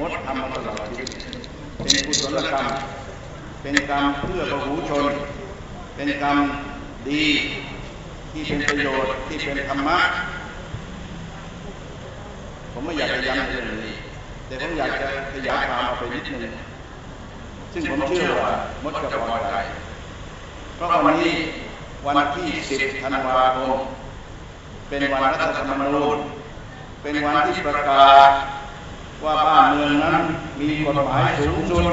มดทำมาตลอดชีวิตเป็นกุศลกรรม เป็นกรรมเพื่อประหูชน เป็นกรรมดีที่เป็นประโยชน์ที่เป็นธรรมะ ผมไม่อยากจะย้ำเรื่องนี้ แต่ผมอยากจะขยายความออกไปนิดนึงซึ่งผมเชื่อว่ามดกระพอใจเพราะวันนี้วันที่ 10 ธันวาคม เป็นวันรัฐธรรมนูญ เป็นวันที่ประกาศ ว่าบ้านเมืองนั้นมีกฎหมายสูงสุด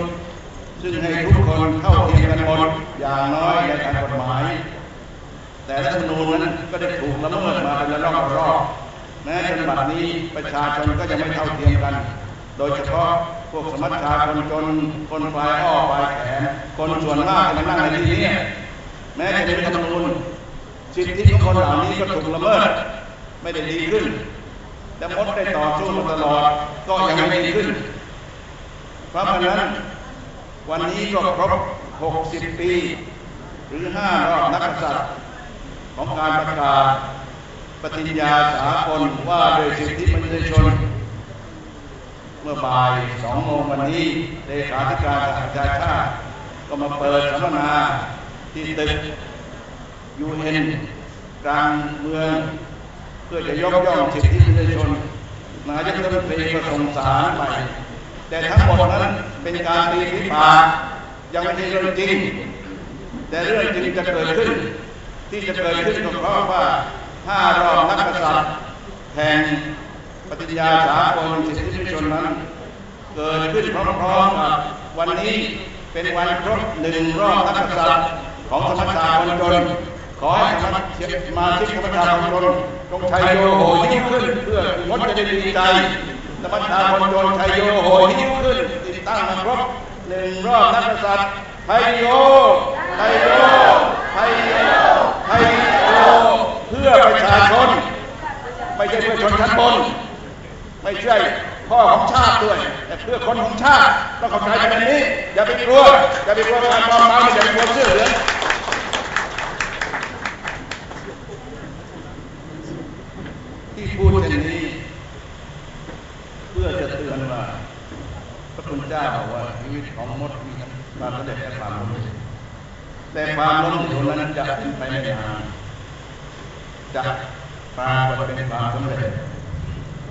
ซึ่งให้ทุกคนเข้าเทียมกันหมดอย่างน้อยในทางกฎหมาย แต่รัฐธรรมนูญนั้นก็ได้ถูกละเมิดมาเป็นระลอกรอบแม้จนบัดนี้ประชาชนก็ยังไม่เท่าเทียมกัน โดยเฉพาะพวกสมัชชาคนจนคนปลายอ้อปลายแขนคนส่วนมากที่มานั่งในที่นี้แม้จะเป็นรัฐธรรมนูญสิทธิของคนเหล่านี้ก็ถูกละเมิดไม่ได้ดีขึ้น และมดได้ต่อสู้มาตลอด ก็ยังไม่ดีขึ้น เพราะฉะนั้น วันนี้ก็ครบ 60 ปี หรือ 5 รอบนักษัตริย์ของการประกาศปฏิญญาสากลว่าโดยสิทธิมนุษยชน เมื่อบ่ายสองโมงวันนี้เลขาธิการสหประชาชาติก็มาเปิดสัมมนาที่ตึก UN กลางเมือง เพื่อจะยกย่องสิทธิมนุษยชนนายกรัฐมนตรีก็ส่งสารไป แต่ทั้งหมดนั้นเป็นการตีพิพากยังไม่ใช่เรื่องจริง แต่เรื่องจริงจะเกิดขึ้น ที่จะเกิดขึ้นก็เพราะว่าห้ารอบนักกษัตริย์แห่งปฏิญญาสากลสิทธิมนุษยชนนั้น เกิดขึ้นพร้อมๆกับวันนี้เป็นวันครบหนึ่งรอบนักกษัตริย์ของสมัชชาคนจน ขอให้สมัชมาชิกสมัชาคนจนจงชัยโยโหยิ่งขึ้นเพื่อมดจะได้ดีใจสมัชชาคนจนชัยโยโหยิ่งขึ้นติดตั้งครบหนึ่งรอบนักษัตริย์ไทยโยไทยโยไทยโยไทยโยเพื่อประชาชน ไม่ใช่เพื่อชนชั้นบน ไม่ใช่พ่อของชาติด้วย แต่เพื่อคนของชาติต้องเข้าใจแบบนี้ อย่าไปกลัวอย่าไปกลัวการปลอมมาอย่าไปกลัวเสื้อเหลือง พูดเช่นนี้ เพื่อจะเตือนว่าพระคุณเจ้าบอกว่าชีวิตของมดมีความสำเร็จและความล้มเหลวแต่ความล้มเหลวนั้นจะเป็นไปไม่นานจะปรากฏเป็นความสำเร็จ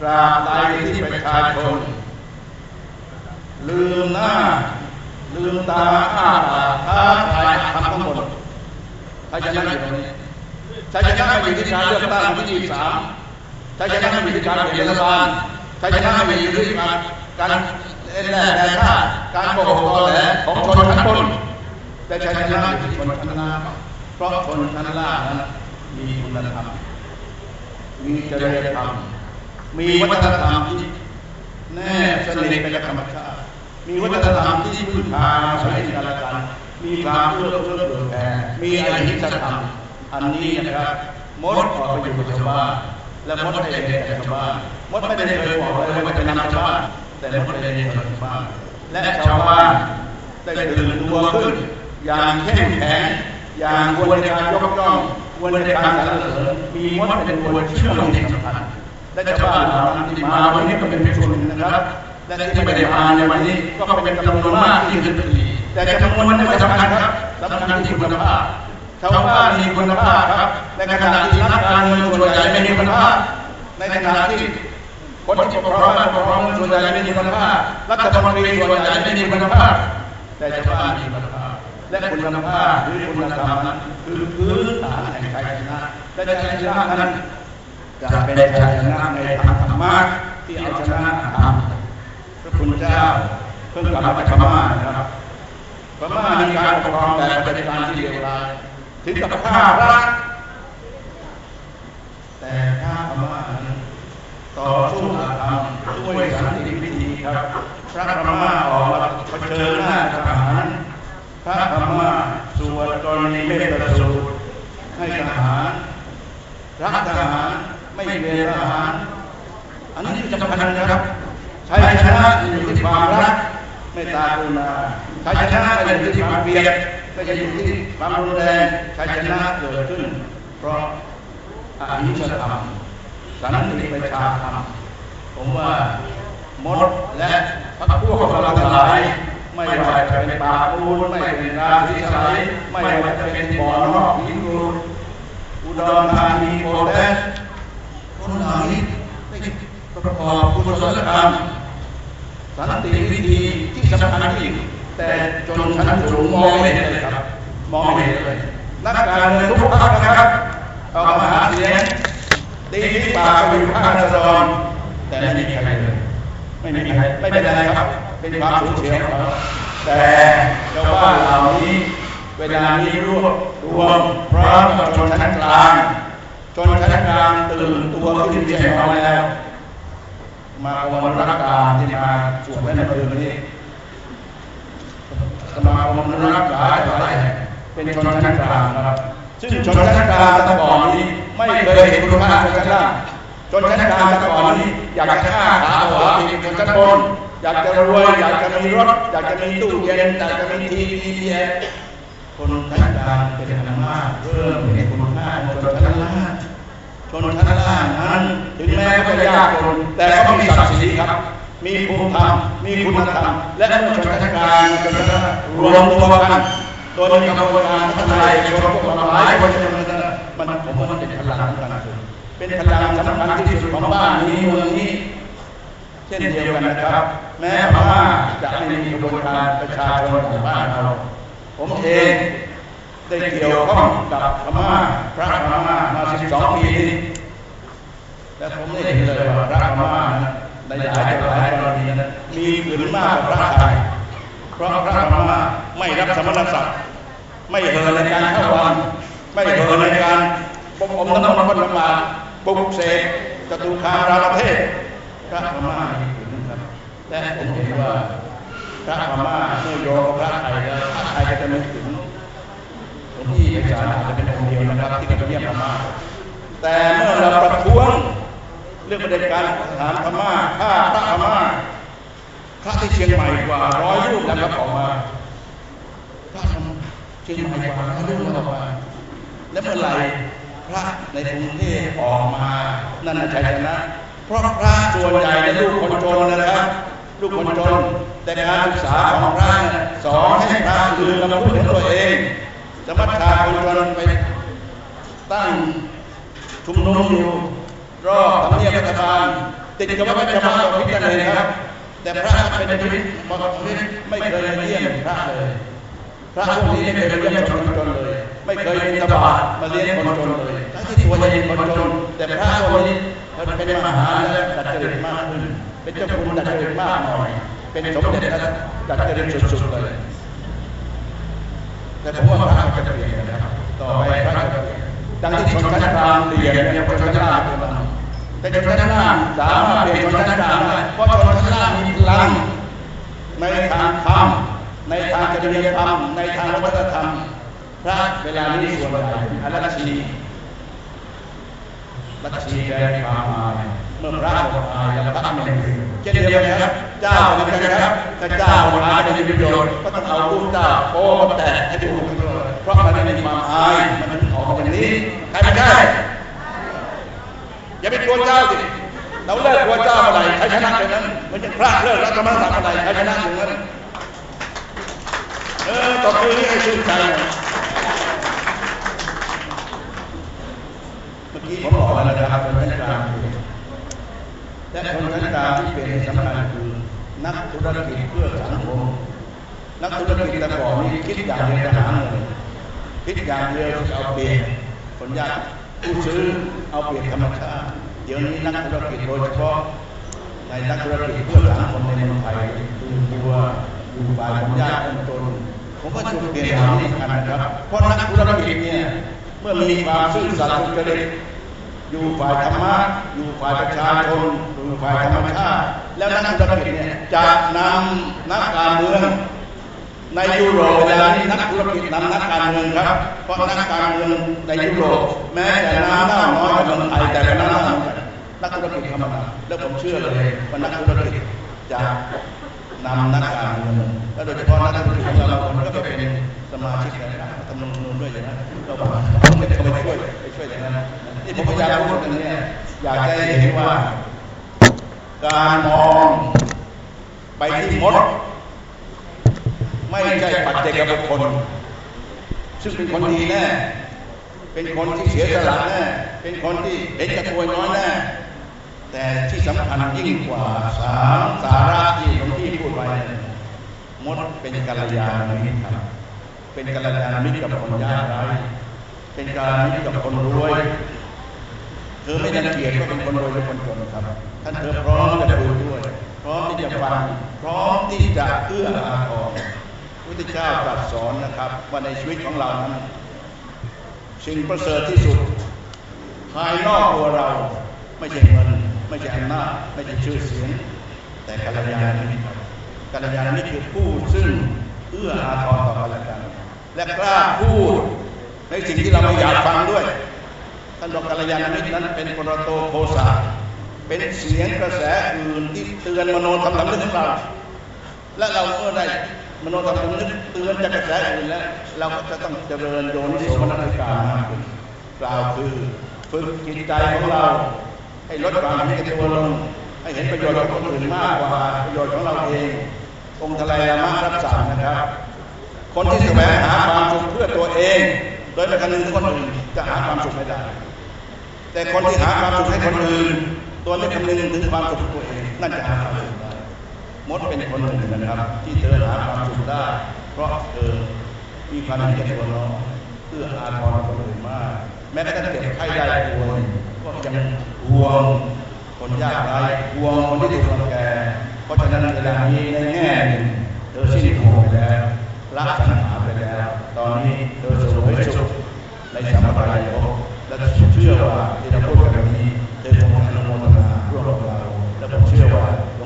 ตราบใดที่ประชาชน ลืมหน้า ลืมตาอ้าปากท้าทายทำทั้งหมดถ้าจะนั่งอยู่ตรงนี้ถ้าจะนั่งอยู่ที่การเลือกตั้งที่23 ถ้าจะนั่งอยู่ที่การเปลี่ยนรัฐบาลถ้าจะนั่งอยู่ที่การการเล่นแร่แร่ธาตุการโกหกตอแหลของชนชั้นบนแต่ชัยชนะอยู่ที่ชนชั้นล่างเพราะชนชั้นล่างนั้นมีคุณธรรมมีจริยธรรมมีวัฒนธรรมที่แน่สนิทไปกับธรรมชาติมีวัฒนธรรมที่พึ่งพาอาศัยกันและกันมีความเอื้อเฟื้อเผื่อแผ่มีอหิงสธรรมอันนี้นะครับมดออกไปอยู่กับชาวบ้าน และมดไม่ได้เรียนกับชาวบ้านมดไม่ได้เคยบอกเลยว่าจะนำชาวบ้านแต่มดได้เรียนชาวบ้านและชาวบ้านได้ตื่นตัวขึ้น อย่างเข้มแข็งอย่างควรในการยกย่องควรในการสรรเสริญมีมดเป็นตัวเชื่อมที่สำคัญและชาวบ้านเหล่านั้นที่มาวันนี้ก็เป็นส่วนหนึ่งนะครับและที่ไม่ได้มาในวันนี้ก็เป็นจำนวนมากที่สุดแต่จำนวนนั้นไม่สำคัญครับสำคัญที่คุณภาพ ชาวบ้านมีคุณภาพครับ ในขณะที่นักการเมืองส่วนใหญ่ไม่มีคุณภาพ ในขณะที่คนที่ปกครองบ้านปกครองส่วนใหญ่ไม่มีคุณภาพ รัฐมนตรีส่วนใหญ่ไม่มีคุณภาพ แต่ชาวบ้านมีคุณภาพ และคุณภาพหรือคุณธรรมนั้นคือพื้นฐานแห่งชัยชนะและชัยชนะนั้นจะเป็นชัยชนะในทางธรรมะที่เอาชนะธรรมพระคุณเจ้าเพิ่งกลับมาจากพม่านะครับพม่ามีการปกครองแบบปฏิการที่เลวร้าย ถึงกับฆ่าพระแต่ถ้าพม่านั้นต่อสู้อาธรรมด้วยสันติวิธีครับ พระพม่าออกมาเผชิญหน้าทหารพระพม่าสวดกรณีเมตตาสูตรให้ทหารรักทหารไม่เวรทหารอันนี้สำคัญนะครับชัยชนะอยู่ที่ความรักไม่ตากรุณา ชัยชนะไม่อยู่ที่ความเบียดไม่ใช่อยู่ที่ความรุนแรงชัยชนะเกิดขึ้น เพราะอาหิงสธรรมสันติประชาธรรมผมว่ามดและพรรคพวกของเราทั้งหลายไม่ว่าจะเป็นปาปูนไม่เป็นราศีสไลไม่ว่าจะเป็นบ่อนอกหินรูอุดรธานีโปรแตสคนเหล่านี้ได้ประกอบกุศลกรรมสันติวิธีที่สำคัญที่ แต่จนชั้นสูงมองไม่เห็นเลยครับ มองไม่เห็นเลย นักการเมืองทุกพรรคนะครับเอามาหาเสียงตีที่ปากไปอยู่ข้างราษฎรแต่ไม่มีใครเลย ไม่มีใครไม่เป็นไรครับ เป็นความสูญเสียของเขาแต่ชาวบ้านเหล่านี้ เวลานี้รวบรวมพร้อมกับชนชั้นกลางชนชั้นกลางตื่นตัวขึ้นเสียงเอาแล้ว มาคมรักการที่มาสวดในเมื่อคืนนี้ สมาคมรักษายหลายแห่งเป็นชนชั้นกลางนะครับ ซึ่งชนชั้นกลางต่ก่อนนี้ไม่เคยเห็นคุณค่าชนชั้นล่างชนชั้นกลางต่ก่อนนี้อยากจะฆ่าขาหัวเปีกชนชั้นบนอยากจะรวยอยากจะมีรถอยากจะมีตู้เย็นอยากจะมีทีวีเอคนชั้นกลางเป็นอันมากเริ่มเห็นคุณค่าของชนชั้นล่างชนชั้นล่างนั้น ถึงแม้เขาจะยากจนแต่เขามีศักดิ์ศรีครับ มีภูมิธรรม มีคุณธรรม และเมื่อชนชั้นกลางชนชั้นล่างรวมตัวกันโดยมีกระบวนการพัฒนาเอกชนพวกเราหลายคนมันผมว่ามันเป็นพลังสำคัญเป็นพลังสำคัญที่สุดของบ้านนี้เมืองนี้ เช่นเดียวกันนะครับ แม้พม่าจะไม่มีกระบวนการประชาชนของบ้านเรา ผมเองได้เกี่ยวข้องกับพม่าพระพม่ามา 12 ปีนี้และผมได้เห็นเลยว่าพระพม่านะ ในหลายหลายกรณีนะมีขืนมากพระไทยเพราะพระพม่าไม่รับสมณศักดิ์ไม่เหินในการเข้าวังไม่เหินในการปกอมน้ำมันต์น้ำมาปกเสกจตุคามราเทพพระพม่ามีขืนครับและผมเห็นว่าพระพม่าเมื่อโยงพระไทยแล้วพระไทยก็จะไม่ถึงหลวงพี่อาจารย์อาจจะเป็นองค์เดียวนะครับที่ไปเยี่ยมพม่าแต่เมื่อเราประท้วง เรื่องประเด็นการทหารพม่าฆ่าพระพม่าพระที่เชียงใหม่กว่าร้อยรูปแล้วครับออกมาพระเชียงใหม่กว่าร้อยรูปแล้วออกมาและเมื่อไหร่พระในกรุงเทพออกมานั่นชัยชนะ เพราะพระส่วนใหญ่ในลูกคนจนนะครับลูกคนจนแต่การศึกษาของพระสอนให้พระลืมคำพูดของตัวเองสมัชชาคนจนไปตั้งชุมนุมอยู่ รอบทำเนียบรัฐบาลติดกับวัดจมาพิจารณาครับ แต่พระเป็นชีวิตบอกชีวิตไม่เคยมาเยี่ยมพระเลย พระพวกนี้ไม่เคยเยี่ยมคนจนเลย ไม่เคยมีตบาตมาเลี้ยงคนจนเลย ทั้งที่ตัวเองคนจน แต่พระพวกนี้มันเป็นมหาและดัดจริตมากขึ้น เป็นเจ้าคุณดัดจริตมากหน่อย เป็นสมเด็จดัดจริตสุดๆเลย แต่ผมว่าพระจะเปลี่ยนนะครับ ต่อไปพระจะเปลี่ยน ดังที่ชนชั้นกลางเปลี่ยนเนี่ยชนชั้นล่างเปลี่ยนมันแต่ชนชั้นล่างสามารถเปลี่ยนชนชั้นกลางได้เพราะชนชั้นล่างมีพลังในทางธรรมในทางจริยธรรมในทางวัฒนธรรมพระเวลานี้ส่วนใหญ่อรัชชีรัชชีแปลความอายเมื่อพระบอกอายแล้วพระไม่ได้เช่นเดียวกันครับ เจ้าเหมือนกันครับถ้าเจ้าบอกอายไม่มีประโยชน์ก็ต้องเอารูปเจ้าโป้แตะให้ดูกเพราะมันไม่มีความอายมัน นี้ใครไม่ได้ อย่าไปกลัวเจ้าสิเราเลิกกลัวเจ้าเมื่อไหร่ใครชนะอย่างนั้นมันจะพระเลิกรัฐมนตรีเมื่อไหร่ใครชนะอย่างนั้นเออตบมือนี้ให้ชื่นใจเมื่อกี้ผมบอกแล้วนะครับคนชั้นกลางและคนชั้นกลางที่เป็นสำคัญคือนักธุรกิจเพื่อสังคมนักธุรกิจแต่ก่อนนี่คิดอย่างเดียวจะหาเงินคิดอย่างเดียวจะเอาเปรียบ คนยากผู้ซื้อเอาเปรียบธรรมชาติเดี๋ยวนี้นักธุรกิจโดยเฉพาะในนักธุรกิจเพื่อสังคมในเมืองไทยดูตัวดูฝ่ายคนยากคนจนผมก็จุดเปลี่ยนเหล่านี้สำคัญนะครับเพราะนักธุรกิจเนี่ยเมื่อมีความซื่อสัตย์สุจริตอยู่ฝ่ายธรรมะอยู่ฝ่ายประชาชนอยู่ฝ่ายธรรมชาติแล้วนักธุรกิจเนี่ยจะนำนักการเมือง ในยุโรปเวลานี้นักธุรกิจนำนักการเมืองครับ เพราะนักการเมืองในยุโรปแม้จะน้ำเน่าน้อยกว่าเมืองไทยแต่ก็น้ำเน่าเหมือนกันนักธุรกิจเข้ามาแล้วผมเชื่อเลยว่านักธุรกิจจะนำนักการเมืองและโดยเฉพาะนักธุรกิจของเราคนก็ไปเป็นสมาชิกในทำนนูนด้วยอย่างนั้นเราบอกเขาไม่ได้เข้าไปช่วยไปช่วยอย่างนั้นนี่ผมพยายามพูดตรงนี้อยากให้เห็นว่า การมองไปที่มด ไม่ใช่ปัจเจกบุคคล ซึ่งเป็นคนดีแน่เป็นคนที่เสียสละแน่เป็นคนที่เห็นแก่ตัวน้อยแน่แต่ที่สำคัญยิ่งกว่าสามสาระที่หลวงพี่พูดไว้มดเป็นกัลยาณมิตรครับ เป็นกัลยาณมิตรกับคนยากไร้เป็นกัลยาณมิตรกับคนรวยเธอไม่ได้เกียรติก็เป็นคนรวยหรือคนจนครับ ท่านเธอพร้อมจะดูด้วย พร้อมที่จะฟังพร้อมที่จะเอื้ออาทร พุทธเจ้าตรัสสอนนะครับว่าในชีวิตของเรานั้นสิ่งประเสริฐที่สุด ภายนอกตัวเราไม่ใช่เงิน ไม่ใช่อำนาจไม่ใช่ชื่อเสียง แต่กัลยาณมิตรกัลยาณมิตรคือผู้ซึ่งเอื้ออาทรต่อกันและกันและกล้าพูดในสิ่งที่เราไม่อยากฟังด้วยท่านบอกกัลยาณมิตรนั้นเป็นปรโตโคสาเป็นเสียงกระแสอื่นที่เตือนมโนธรรมสำนึกของเราและเราเมื่อได้ มโนธรรมนึกเตือนจากกระแสอื่นแล้ว เราก็จะต้องเจริญโยนิโสมนสิการมากขึ้นกล่าวคือฝึกจิตใจของเรา ให้ลดความเห็นแก่ตัวลงให้เห็นประโยชน์ของคนอื่นมากกว่าประโยชน์ของเราเององค์ทลายละมะรับสั่งนะครับ คนที่แสวงหาความสุขเพื่อตัวเอง โดยไม่คำนึงถึงคนอื่นจะหาความสุขไม่ได้ แต่คนที่หาความสุขให้คนอื่น ตัวไม่คำนึงถึงความสุขของตัวเองนั่นจะหาความสุข มดเป็นคนหนึ่งนะครับ ที่เธอหาความสุขได้ เพราะเธอมีความเห็นแก่ตัวน้อยเพื่ออาทรคนอื่นมาก แม้กระทั่งเจ็บไข้ได้ป่วยก็ยังห่วงคนยากไร้ห่วงคนที่ถูกรังแกเพราะฉะนั้นเวลานี้ในแง่หนึ่งเธอสิ้นโภไปแล้วละสังขารไปแล้ว ตอนนี้เธอสวยสุขในสัมปรายภพและเชื่อว่าที่เราพูดกันนี้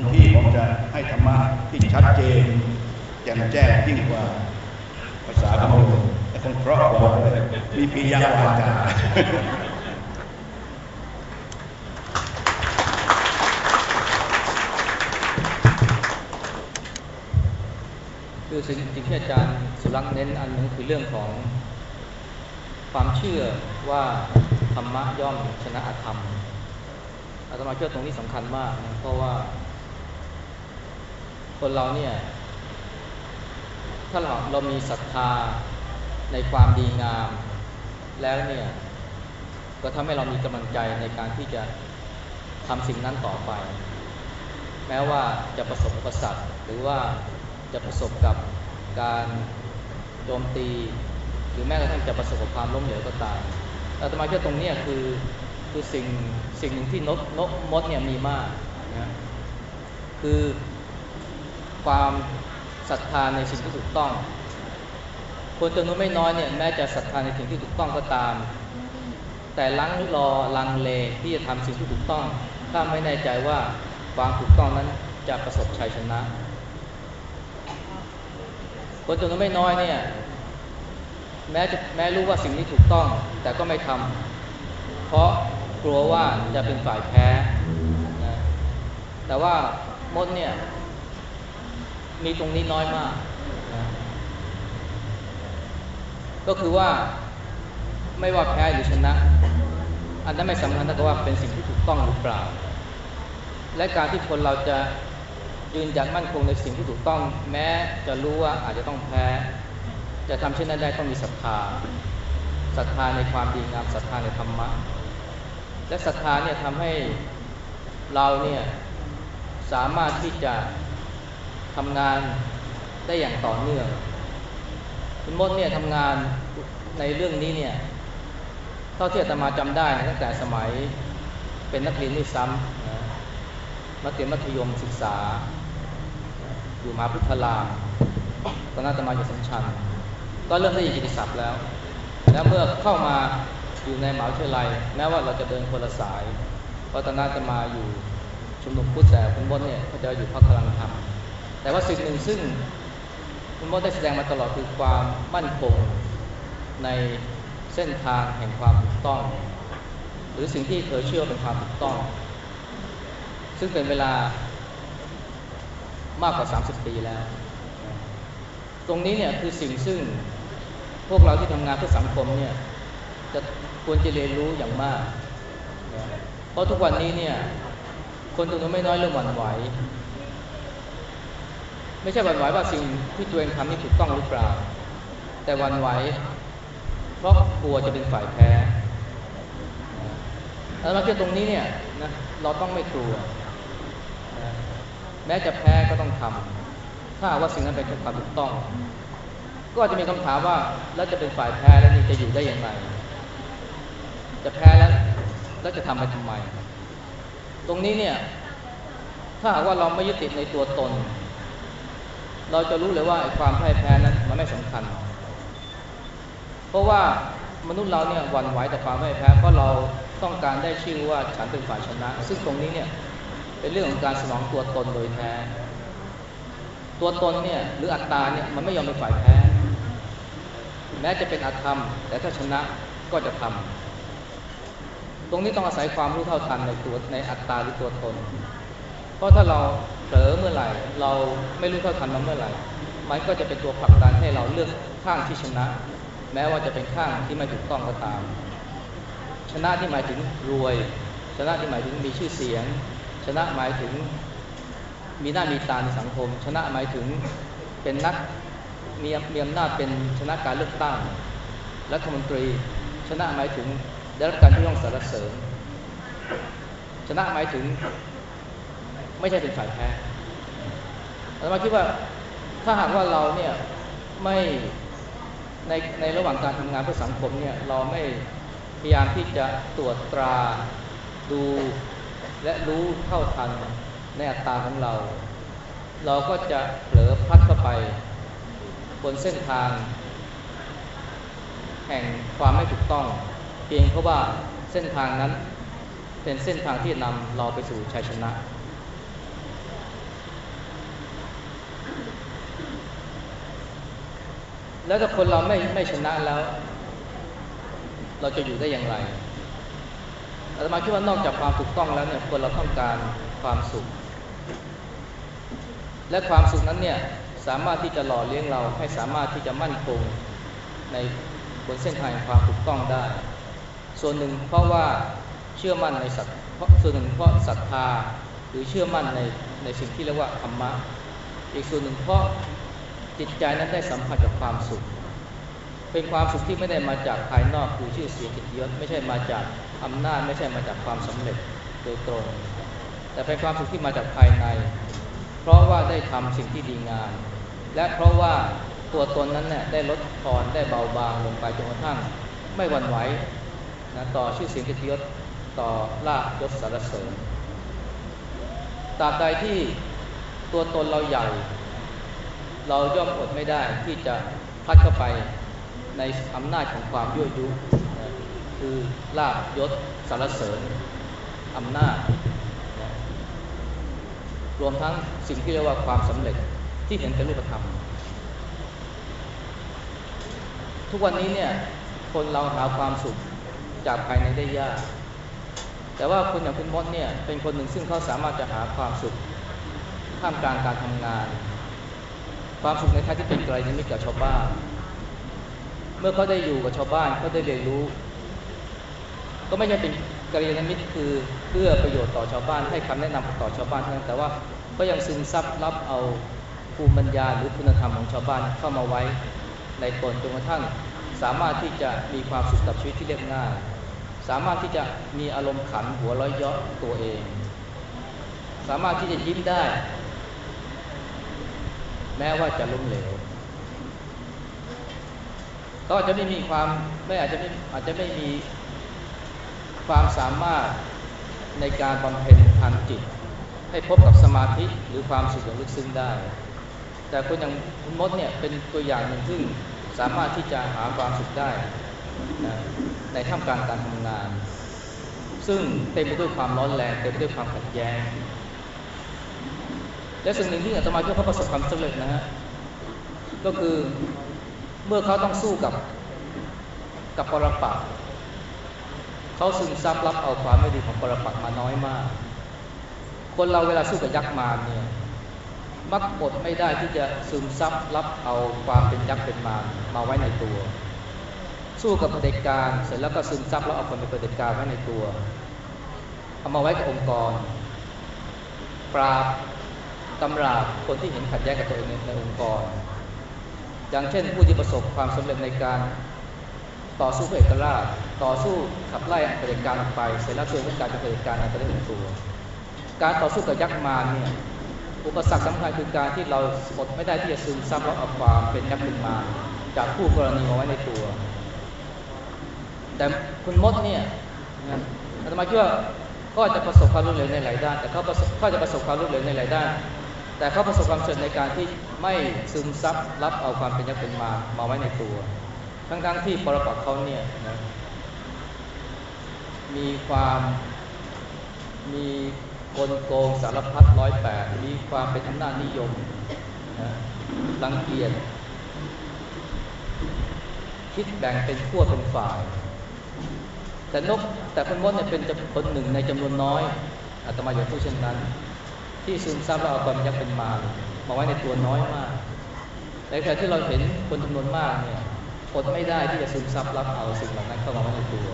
งพี่ผมจะให้ธรรมะที่ชัดเจนแจ่มแจ้งยิ่งกว่าภาษาบาลีแต่คงเพราะกว่าด้วยมีปียาวาจาคือสิ่งที่อาจารย์สุรักษ์เน้นอันนึงคือเรื่องของความเชื่อว่าธรรมะย่อมชนะอธรรมอาตมาเชื่อตรงนี้สำคัญมากนะเพราะว่า คนเราเนี่ย ถ้าเราเรามีศรัทธาในความดีงาม แล้วเนี่ย ก็ทำให้เรามีกำลังใจในการที่จะทำสิ่งนั้นต่อไป แม้ว่าจะประสบอุปสรรคหรือว่าจะประสบกับการโจมตี หรือแม้กระทั่งจะประสบกับความล้มเหลวก็ตามอาตมาเชื่อตรงนี้คือคือสิ่งสิ่งหนึ่งที่นกนกมดเนี่ยมีมากนะคือ ความศรัทธาในสิ่งที่ถูกต้อง คนจำนวนไม่น้อยเนี่ยแม้จะศรัทธาในสิ่งที่ถูกต้องก็ตาม แต่ลังรอลังเลที่จะทำสิ่งที่ถูกต้อง ถ้าไม่แน่ใจว่าความถูกต้องนั้นจะประสบชัยชนะ คนจำนวนไม่น้อยเนี่ยแม้จะแม้รู้ว่าสิ่งนี้ถูกต้อง แต่ก็ไม่ทำเพราะกลัวว่าจะเป็นฝ่ายแพ้นะแต่ว่ามดเนี่ย มีตรงนี้น้อยมากนะก็คือว่าไม่ว่าแพ้หรือชนะ อันนั้นไม่สำคัญเท่ากับว่าเป็นสิ่งที่ถูกต้องหรือเปล่า และการที่คนเราจะยืนหยัดมั่นคงในสิ่งที่ถูกต้อง แม้จะรู้ว่าอาจจะต้องแพ้ จะทำเช่นนั้นได้ต้องมีศรัทธาศรัทธาในความดีงามศรัทธาในธรรมะ และศรัทธาเนี่ยทำให้เราเนี่ยสามารถที่จะ ทำงานได้อย่างต่อเนื่อง คุณมดเนี่ยทำงานในเรื่องนี้เนี่ยเท่าที่อาตมาจำได้นะตั้งแต่สมัยเป็นนักเรียนด้วยซ้ำนะมัธยมมัธยมศึกษา อยู่มาพุทธลาตอนนั้นอาตมาอยู่สัมชันก็เริ่มได้ยินกิตติศัพท์แล้ว แล้วเมื่อเข้ามาอยู่ในมหาวิทยาลัยแม้ว่าเราจะเดินคนละสายเพราะตอนนั้นอาตมาอยู่ชุมนุมพุทธแต่คุณมดเนี่ยเขาจะอยู่พรรคพลังธรรม แต่ว่าสิ่งหนึ่งซึ่งคุณมได้แสดงมาตลอดคือความมั่นคงในเส้นทางแห่งความถูกต้อง หรือสิ่งที่เธอเชื่อเป็นความถูกต้อง ซึ่งเป็นเวลามากกว่า 30 ปีแล้ว ตรงนี้เนี่ยคือสิ่งซึ่งพวกเราที่ทำงานเพื่อสังคมเนี่ยจะควรจะเรียนรู้อย่างมาก เพราะทุกวันนี้เนี่ยคนจำนวนไม่น้อยเริ่มหวั่นไหว ไม่ใช่หวั่นไหวว่าสิ่งที่ตัวเองทำนี่ถูกต้องหรือเปล่า แต่หวั่นไหวเพราะกลัวจะเป็นฝ่ายแพ้แล้วมาที่ตรงนี้เนี่ยนะเราต้องไม่กลัว แม้จะแพ้ก็ต้องทำถ้าว่าสิ่งนั้นเป็นความถูกต้อง ก็จะมีคำถามว่าแล้วจะเป็นฝ่ายแพ้แล้วนี่จะอยู่ได้อย่างไร จะแพ้แล้วแล้วจะทำไปทำไม ตรงนี้เนี่ยถ้าหากว่าเราไม่ยึดติดในตัวตน เราจะรู้เลยว่าความพ่ายแพ้นั้นมันไม่สำคัญ เพราะว่ามนุษย์เราเนี่ยหวั่นไหวต่อความพ่ายแพ้เพราะเราต้องการได้ชื่อว่าฉันเป็นฝ่ายชนะ ซึ่งตรงนี้เนี่ยเป็นเรื่องของการสนองตัวตนโดยแท้ ตัวตนเนี่ยหรืออัตตาเนี่ยมันไม่ยอมเป็นฝ่ายแพ้ แม้จะเป็นอาธรรม แต่ถ้าชนะก็จะทำตรงนี้ต้องอาศัยความรู้เท่าทันในตัวในอัตตาหรือตัวตน เพราะถ้าเรา ผลอเมื่อไหร่ เราไม่รู้เท่าทันมันเมื่อไหร่ มันก็จะเป็นตัวผลักดันให้เราเลือกข้างที่ชนะ แม้ว่าจะเป็นข้างที่ไม่ถูกต้องก็ตาม ชนะที่หมายถึงรวย ชนะที่หมายถึงมีชื่อเสียง ชนะหมายถึงมีหน้ามีตาในสังคม ชนะหมายถึงเป็นนักมีมีอำนาจเป็นชนะการเลือกตั้งรัฐมนตรี ชนะหมายถึงได้รับการที่องสรรเสริญ ชนะหมายถึง ไม่ใช่เป็นฝ่ายแพ้อาตมาคิดว่าถ้าหากว่าเราเนี่ยไม่ในในระหว่างการทำงานเพื่อสังคมเนี่ยเราไม่พยายามที่จะตรวจตราดูและรู้เท่าทันในอัตตาของเรา เราก็จะเผลอพลัดเข้าไป บนเส้นทาง แห่งความไม่ถูกต้อง เพียงเพราะว่าเส้นทางนั้นเป็นเส้นทางที่นำเราไปสู่ชัยชนะ แล้วถ้าคนเราไม่ไม่ชนะแล้ว เราจะอยู่ได้อย่างไรอาตมาคิดว่านอกจากความถูกต้องแล้วเนี่ยคนเราต้องการความสุข และความสุขนั้นเนี่ยสามารถที่จะหล่อเลี้ยงเราให้สามารถที่จะมั่นคงในบนเส้นทางความถูกต้องได้ ส่วนหนึ่งเพราะว่าเชื่อมั่นในสัตเพราะส่วนหนึ่งเพราะศรัทธาหรือเชื่อมั่นในในสิ่งที่เรียกว่าธรรมะ อีกส่วนหนึ่งเพราะ จิตใจนั้นได้สัมผัสกับความสุข เป็นความสุขที่ไม่ได้มาจากภายนอกคือชื่อเสียงกิจยศไม่ใช่มาจากอำนาจไม่ใช่มาจากความสำเร็จโดยตรง แต่เป็นความสุขที่มาจากภายใน เพราะว่าได้ทำสิ่งที่ดีงาม และเพราะว่าตัวตนนั้นเนี่ยได้ลดทอนได้เบาบางลงไปจนกระทั่งไม่หวั่นไหวนะต่อชื่อเสียงกิจยศต่อลาภยศสารเสริญตราบใดที่ตัวตนเราใหญ่ เราย่อมอดไม่ได้ที่จะพัดเข้าไปในอำนาจของความยั่วยุคือลาบยศสารเสริญอำนาจ รวมทั้งสิ่งที่เรียกว่าความสำเร็จที่เห็นเป็นรูปธรรม ทุกวันนี้เนี่ยคนเราหาความสุขจากภายในได้ยาก แต่ว่าคนอย่างคุณมดเนี่ยเป็นคนหนึ่งซึ่งเขาสามารถจะหาความสุขท่ามกลางการทำงาน ความสุขในท่าที่เป็นไกลนิมิตกับชาวบ้าน เมื่อเขาได้อยู่กับชาวบ้านเขาได้เรียนรู้ ก็ไม่ใช่เป็นกริยามิตรคือเพื่อประโยชน์ต่อชาวบ้านให้คำแนะนำต่อชาวบ้านเท่านั้นแต่ว่าก็ยังซึมซับรับเอาภูมิปัญญาหรือคุณธรรมของชาวบ้านเข้ามาไว้ในตนจนกระทั่งสามารถที่จะมีความสุขกับชีวิตที่เรียบง่าย สามารถที่จะมีอารมณ์ขันหัวร้อยเยาะตัวเอง สามารถที่จะยิ้มได้ แม้ว่าจะล้มเหลวก็อาจจะไม่มีความไม่อาจจะไม่อาจจะไม่มีความสามารถในการบำเพ็ญทางจิต ให้พบกับสมาธิหรือความสุขอย่างลึกซึ้งได้ แต่คนอย่างคุณมดเนี่ยเป็นตัวอย่างหนึ่งที่สามารถที่จะหาความสุขได้นะในท่ามกลางการทำงาน ซึ่งเต็มไปด้วยความร้อนแรงเต็มไปด้วยความขัดแย้ง และสิ่งหนึ่งที่อาตมาคิดว่าเขาประสบความสำเร็จนะฮะก็คือเมื่อเขาต้องสู้กับกับปรปักษ์เขาซึมซับรับเอาความไม่ดีของปรปักษ์มาน้อยมาก คนเราเวลาสู้กับยักษ์มารเนี่ยมักอดไม่ได้ที่จะซึมซับรับเอาความเป็นยักษ์เป็นมารมาไว้ในตัว สู้กับเด็จการเสร็จแล้วก็ซึมซับแล้วเอาคนเป็นเด็จการไว้ในตัวเอามาไว้กับองค์กร ปราบ ตำราคนที่เห็นขัดแย้งกับตัวเองในองค์กร อย่างเช่นผู้ที่ประสบความสำเร็จในการต่อสู้เพื่อเอกราชต่อสู้ขับไล่เผด็จการออกไปเสร็จแล้วช่วยให้การเป็นเผด็จการในประเทศของตัวการต่อสู้กับยักษ์มารเนี่ยอุปสรรคสำคัญคือการที่เราอดไม่ได้ที่จะซึมซับแล้วเอาความเป็นยักษ์เป็นมารจากผู้กรณีมาไว้ในตัว แต่คุณมดเนี่ยอาตมาคิดว่าก็จะประสบความรุ่งเรืองในหลายด้าน แต่เขาก็จะประสบความรุ่งเรืองในหลายด้าน แต่เขาประสบความสำเร็จในการที่ไม่ซึมซับรับเอาความเป็นยักษ์เป็นมามาไว้ในตัว ทั้งๆที่ปรปักเขาเนี่ยนะมีความมีกลโกงสารพัดร้อยแปดมีความเป็นอำนาจนิยมนะรังเกียจคิดแบ่งเป็นขั้วเป็นฝ่าย แต่นกแต่คนมดเนี่ยเป็นคนหนึ่งในจำนวนน้อยอาตมาอย่าพูดเช่นนั้น ที่ซึมซับแล้วเอาความยักเป็นมารมาไว้ในตัวน้อยมากในขณะที่เราเห็นคนจำนวนมากเนี่ยอดไม่ได้ที่จะซึมซับรับเอาสิ่งเหล่านั้นเข้ามาไว้ในตัว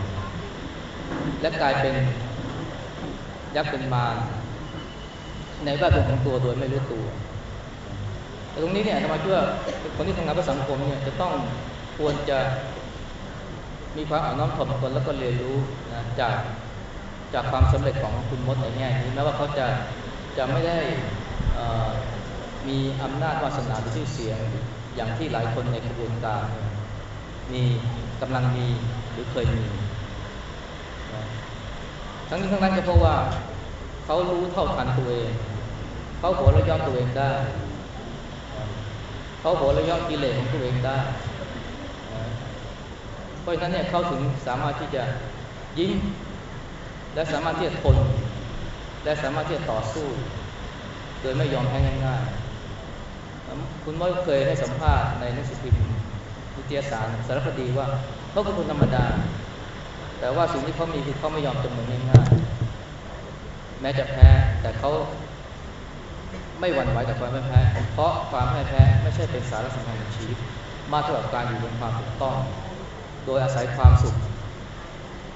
และกลายเป็นยักษ์เป็นมารในแวดวงของตัวโดยไม่รู้ตัว แต่ตรงนี้เนี่ยธรรมเชื่อคนที่ทำงานเพื่อสังคมเนี่ยจะต้องควรจะมีความอ่อนน้อมถ่อมตนแล้วก็เรียนรู้นะจากจากความสำเร็จของคุณมดในแง่นี้แม้ว่าเขาจะ จะไม่ได้มีอำนาจวาสนาหรือชื่อเสียง อย่างที่หลายคนในกระบวนการ มีกำลังมีหรือเคยมี ทั้งนี้ทั้งนั้นก็เพราะว่าเขารู้เท่าทันตัวเองเขาหัวระยอมตัวเองได้เขาหัวระยอมกิเลสของตัวเองได้ เพราะฉะนั้นเนี่ยเขาถึงสามารถที่จะยิ้มและสามารถที่จะทน และสามารถที่จะต่อสู้ โดยไม่ยอมแพ้ง่ายๆ คุณมดเคยให้สัมภาษณ์ในหนังสือพิมพ์วิทยาศาสารสารคดีว่าเขาเป็นคนธรรมดา แต่ว่าสิ่งที่เขามีคือเขาไม่ยอมจำนนง่ายๆแม้จะแพ้แต่เขาไม่หวั่นไหวกับความแพ้เพราะความแพ้แพ้ไม่ใช่เป็นสาระสำคัญของชีวิต มากเท่ากับการอยู่บนความถูกต้อง โดยอาศัยความสุข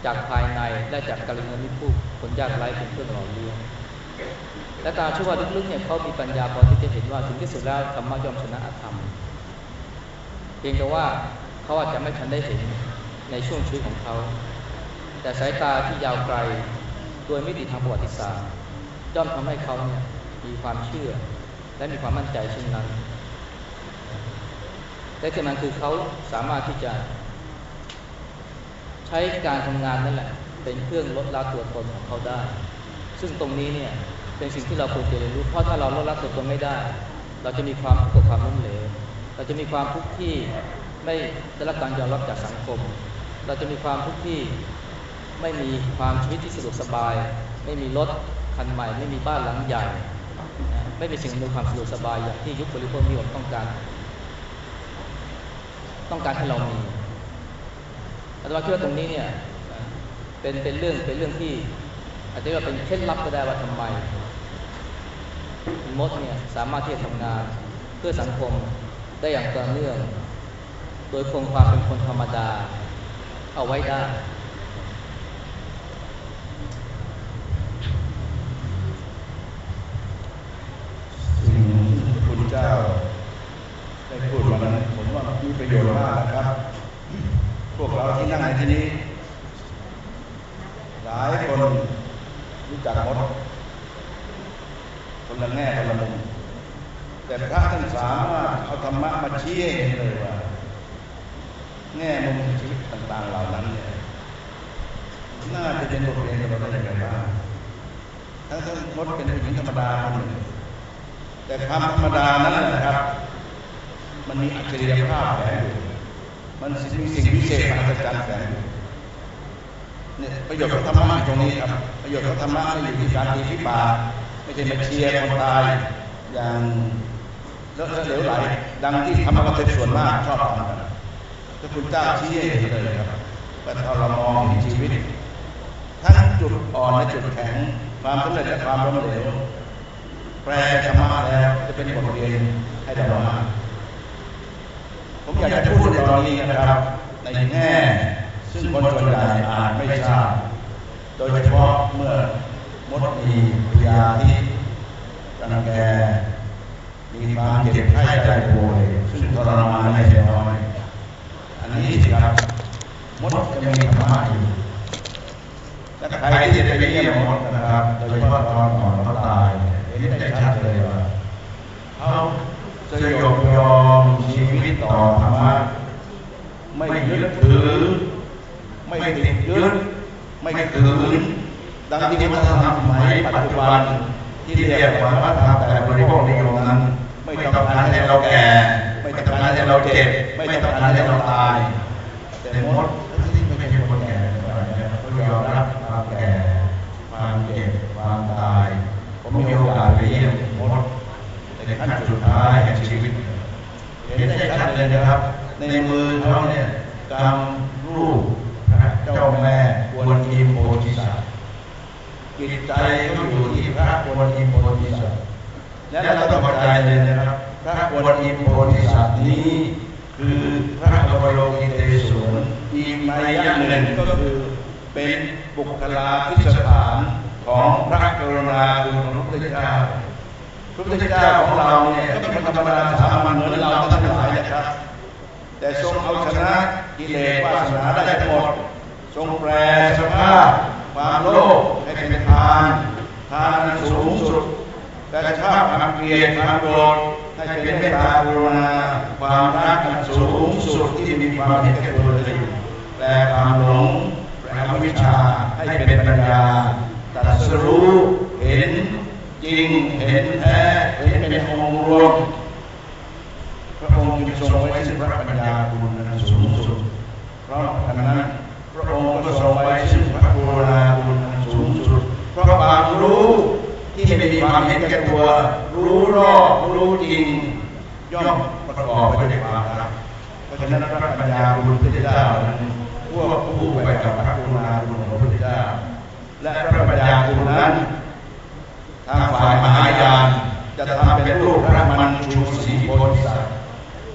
จากภายในและจากการเงินมิตรผู้คนยากไร้เป็นเพื่อนหล่อเลี้ยงและตาชื่อว่าลึกๆเนี่ยเขามีปัญญาพอที่จะเห็นว่าถึงที่สุดแล้วธรรมะย่อมชนะอธรรม เพียงแต่ว่าเขาอาจจะไม่ทันได้เห็นในช่วงชีวิตของเขา แต่สายตาที่ยาวไกลโดยมิติทางประวัติศาสตร์ย่อมทำให้เขาเนี่ยมีความเชื่อ และมีความมั่นใจเช่นนั้นและที่นั้นคือเขาสามารถที่จะ ช้การทำงานนั่นแหละ เป็นเครื่องลดละตัวตนของเขาได้ ซึ่งตรงนี้เนี่ยเป็นสิ่งที่เราควรจะเรียนรู้ เพราะถ้าเราลดละตัวตนไม่ได้ เราจะมีความทุกข์กับความล้มเหลว เราจะมีความทุกข์ที่ไม่ได้รับการยอมรับจากสังคม เราจะมีความทุกข์ที่ไม่มีความชีวิตที่สะดวกสบาย ไม่มีรถคันใหม่ ไม่มีบ้านหลังใหญ่ ไม่เป็นสิ่งอำนวยความสะดวกสบายอย่างที่ยุคบริโภคนิยมต้องการ ต้องการให้เรามี อาตมาคิดว่าตรงนี้เนี่ยเป็นเป็นเรื่องเป็นเรื่องที่ อาจจะว่าเป็นเคล็ดลับก็ได้ว่าทำไมมดเนี่ยสามารถที่จะทำงานเพื่อสังคมได้อย่างต่อเนื่อง โดยคงความเป็นคนธรรมดาเอาไว้ได้เจ้าได้พูดมานั้นผมว่ามีประโยชน์มากนะครับ วกเราที่นั่งในที่นี้ หลายคนรู้จักมดคนละแง่คนละมุมแต่พระท่านสามารถเอาธรรมะมาชี้ให้เห็นเลยว่า แง่มุมชีวิตต่างๆเหล่านั้นเนี่ยน่าจะเป็นบทเรียนกับเราได้ยังไงบ้างทั้งทั้งมดเป็นผู้หญิงธรรมดาคนหนึ่งแต่ความธรรมดานั้นนะครับ มันมีอัจฉริยภาพแฝงอยู่ มันมีสิ่งพิเศษมหัศจรรย์แฝงเนี่ยประโยชน์ของธรรมะตรงนี้ครับ ประโยชน์ของธรรมะไม่อยู่ที่การตีพิบาไม่ใช่มาเชียร์คนตายอย่างเลอะเหลวไหลดังที่ธรรมะเทศส่วนมากชอบทำกันพระคุณเจ้าชี้ให้เห็นเลยครับว่าถ้าเรามองเห็นชีวิต ทั้งจุดอ่อนและจุดแข็ง ความสำเร็จและความล้มเหลวแปลธรรมะแล้วจะเป็นบทเรียนให้เรามา ผมอยากจะพูดในตอนนี้นะครับ ในแง่ ซึ่งคนส่วนใหญ่อาจไม่ทราบโดยเฉพาะเมื่อมดมีพยาที่รังแกมีความเจ็บไข้ได้ป่วยซึ่งทรมานไม่ใช่น้อย อันนี้สิครับมดจะมีธรรมะอยู่และใครที่จะไปเยี่ยมมดนะครับ โดยเฉพาะตอนก่อนเขาตายนี่ยเห็นได้ชัดเลยว่าเขา สยบยอมชีวิตต่อธรรมะไม่ยึดถือ ไม่ติดยึด ไม่ขืนดังที่วัฒนธรรมสมัยปัจจุบัน ที่เรียกว่าวัฒนธรรมแต่บริโภคนิยมนั้น ไม่ต้องการให้เราแก่ ไม่ต้องการให้เราเจ็บ ไม่ต้องการให้เราตาย แต่มดที่ไม่ใช่คนแก่นะรับก็ยอมรับความแก่ ความเจ็บ ความตาย ผมมีโอกาสไปเยี่ยมมด ขั้นสุดท้ายแห่งชีวิต เห็นได้ชัดเลยนะครับ ในมือเขาเนี่ยกำรูปพระเจ้าแม่กวนอิมโพธิสัตว์จิตใจก็อยู่ที่พระกวนอิมโพธิสัตว์และเราต้องเข้าใจเลยนะครับ พระกวนอิมโพธิสัตว์นี้ คือพระบรมโลกิเตศวรอีกในยะหนึ่งก็คือเป็นบุคลาธิสถานของพระกรุณาคุณพระพุทธเจ้า พระพุทธเจ้าของเราเนี่ยก็เป็นคนธรรมดาสามัญเหมือนเราท่านทั้งหลายนะครับ แต่ทรงเอาชนะกิเลสวาสนาได้หมด ทรงแปลสภาพความโลภให้เป็นทาน ทานอันสูงสุดแปลสภาพความเกลียดความโกรธให้เป็นเมตตากรุณาความรักอันสูงสุดที่มีความเห็นแก่ตัวเลยแปลความหลงแปลวิชชาให้เป็นปัญญาตรัสรู้เห็น จริงเห็นแท้เห็นเป็นองค์รวมพระองค์ทรงไว้ซึ่งพระปัญญาคุณอันสูงสุดเพราะฉะนั้นพระองค์ก็ทรงไว้ซึ่งพระกรุณาคุณอันสูงสุดเพราะความรู้ที่ไม่มีความเห็นแก่ตัว รู้รอบรู้จริงย่อมประกอบไปด้วยความรักเพราะฉะนั้นพระปัญญาคุณพระเจ้านั้นควบคู่ไปกับพระกรุณาคุณของพระเจ้าและพระปัญญาคุณนั้น ทางฝ่ายมหายานจะทำเป็นรูปพระมันชูศรีโพธิสัตว์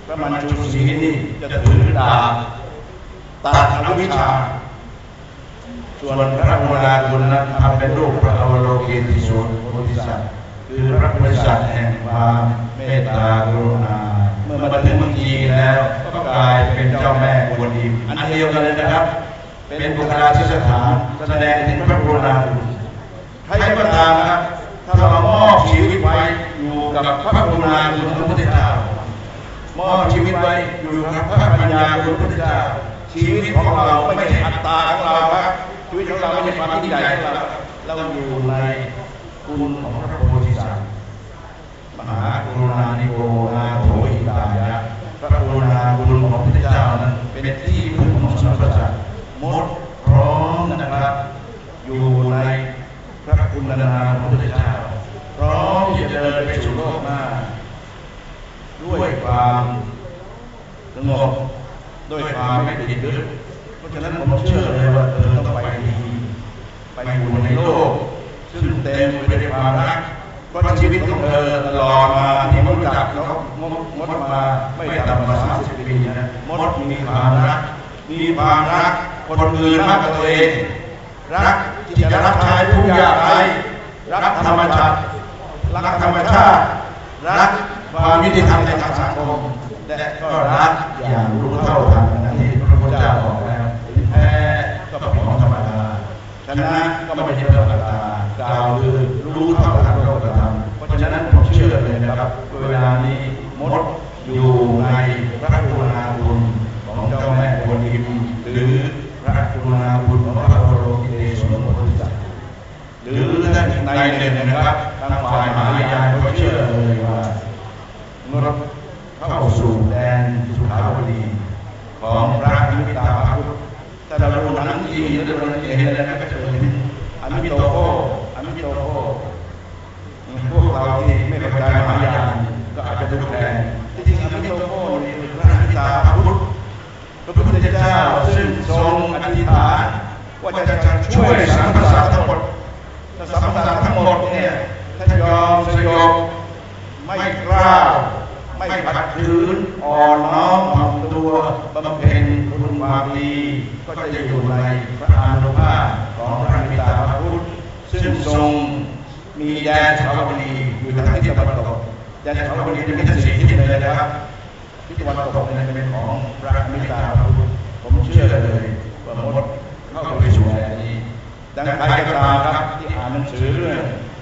พระมันชูศรีนี่จะถือดาบตัดอวิชชา ส่วนพระโมนาคุณนั้นทำเป็นรูปพระอวโลกิติโสโพธิสัตว์คือพระบริษัทแห่งความเมตตากรุณา เมื่อมาถึงเมืองจีนแล้วก็กลายเป็นเจ้าแม่กวนอิมอันเดียวกันเลยนะครับ เป็นบุคลาธิสถานแสดงถึงพระกรุณาคุณใครก็ตามนะครับ ถ้าเรามอบชีวิตไว้อยู่กับพระกรุณาคุณพระพุทธเจ้ามอบชีวิตไว้อยู่กับพระปัญญาคุณพระพุทธเจ้าชีวิตของเราไม่ใช่อัตตาของเราครับชีวิตของเราไม่ใช่ความยิ่งใหญ่ของเราเราอยู่ในคุณของพระโพธิสัตว์มหากรุณานิโกนาโถอิตายะพระกรุณาคุณของพระพุทธเจ้านั้นเป็นที่พึ่งของสรรพสัตว์หมดพร้อมนะครับ อยู่ในพระคุณนาพระพุทธเจ้า จะเดินไปสู่โลกหน้า ด้วยความสงบด้วยความไม่ติดยึดเพราะฉะนั้นผมเชื่อเลยว่าเธอต้องไปดีไปอยู่ในโลก ซึ่งเต็มไปด้วยความรักเพราะชีวิตของเธอตลอดมาที่มดจับแล้วมดมดมาไม่ต่ำกว่าสามสิบปีนะมดมีความรัก มีความรักคนอื่นมากกว่าตัวเอง รักที่จะรับใช้ผู้ยากไร้รักธรรมชาติ รักธรรมชาติ รักความยุติธรรมในทางสังคมและก็รักอย่างรู้เท่าทันนะที่พระพุทธเจ้าบอกแล้วแพ้ก็เป็นของธรรมดาชนะก็ไม่ใช่เรื่องธรรมดากล่าวคือรู้เท่าทันโลกธรรมเพราะฉะนั้นผมเชื่อเลยนะครับ เวลานี้มดอยู่ในพระกรุณาคุณของเจ้าแม่กวนอิมหรือพระกรุณาคุณของพระบรมกิเตศวรโสัตว์ หรือท่านในหนึ่งนะครับทางฝ่ายมหายานก็เชื่อเลยว่ามรดเข้าสู่แดนสุขาวดีของพระอมิตาภพุทธถ้าเราดูหนังจีนหรือเราจะเห็นอะไรนะก็จะเห็นอมิโตโฟอมิโตโฟพวกเราที่ไม่เข้าใจมหายานก็อาจจะดูแคลนที่จริงอมิโตโฟนี่คือพระอมิตาภพุทธพระพุทธเจ้าซึ่งทรงอธิษฐานว่าจะช่วยสรรพสัตว์ทั้งหมด ถ้าสัมปทานทั้งหมดเนี่ยท่านยอมสยบไม่กล้า ไม่ขัดขืนอ่อนน้อมถ่อมตัวบำเพ็ญคุณความดีก็จะอยู่ในพระอานุภาพของพระมิตาพระพุทธซึ่งทรงมีแดนสาวดีอยู่ทางทิศตะวันตกยันเขาวันนี้เป็นสิ่งที่เลยนะครับที่ตะวันตกเนี่ยเป็นของพระมิตาพระพุทธผมเชื่อเลยว่ามดเข้าไปสู่แดน ดังใครก็ตามครับที่อ่านหนังสือเรื่อง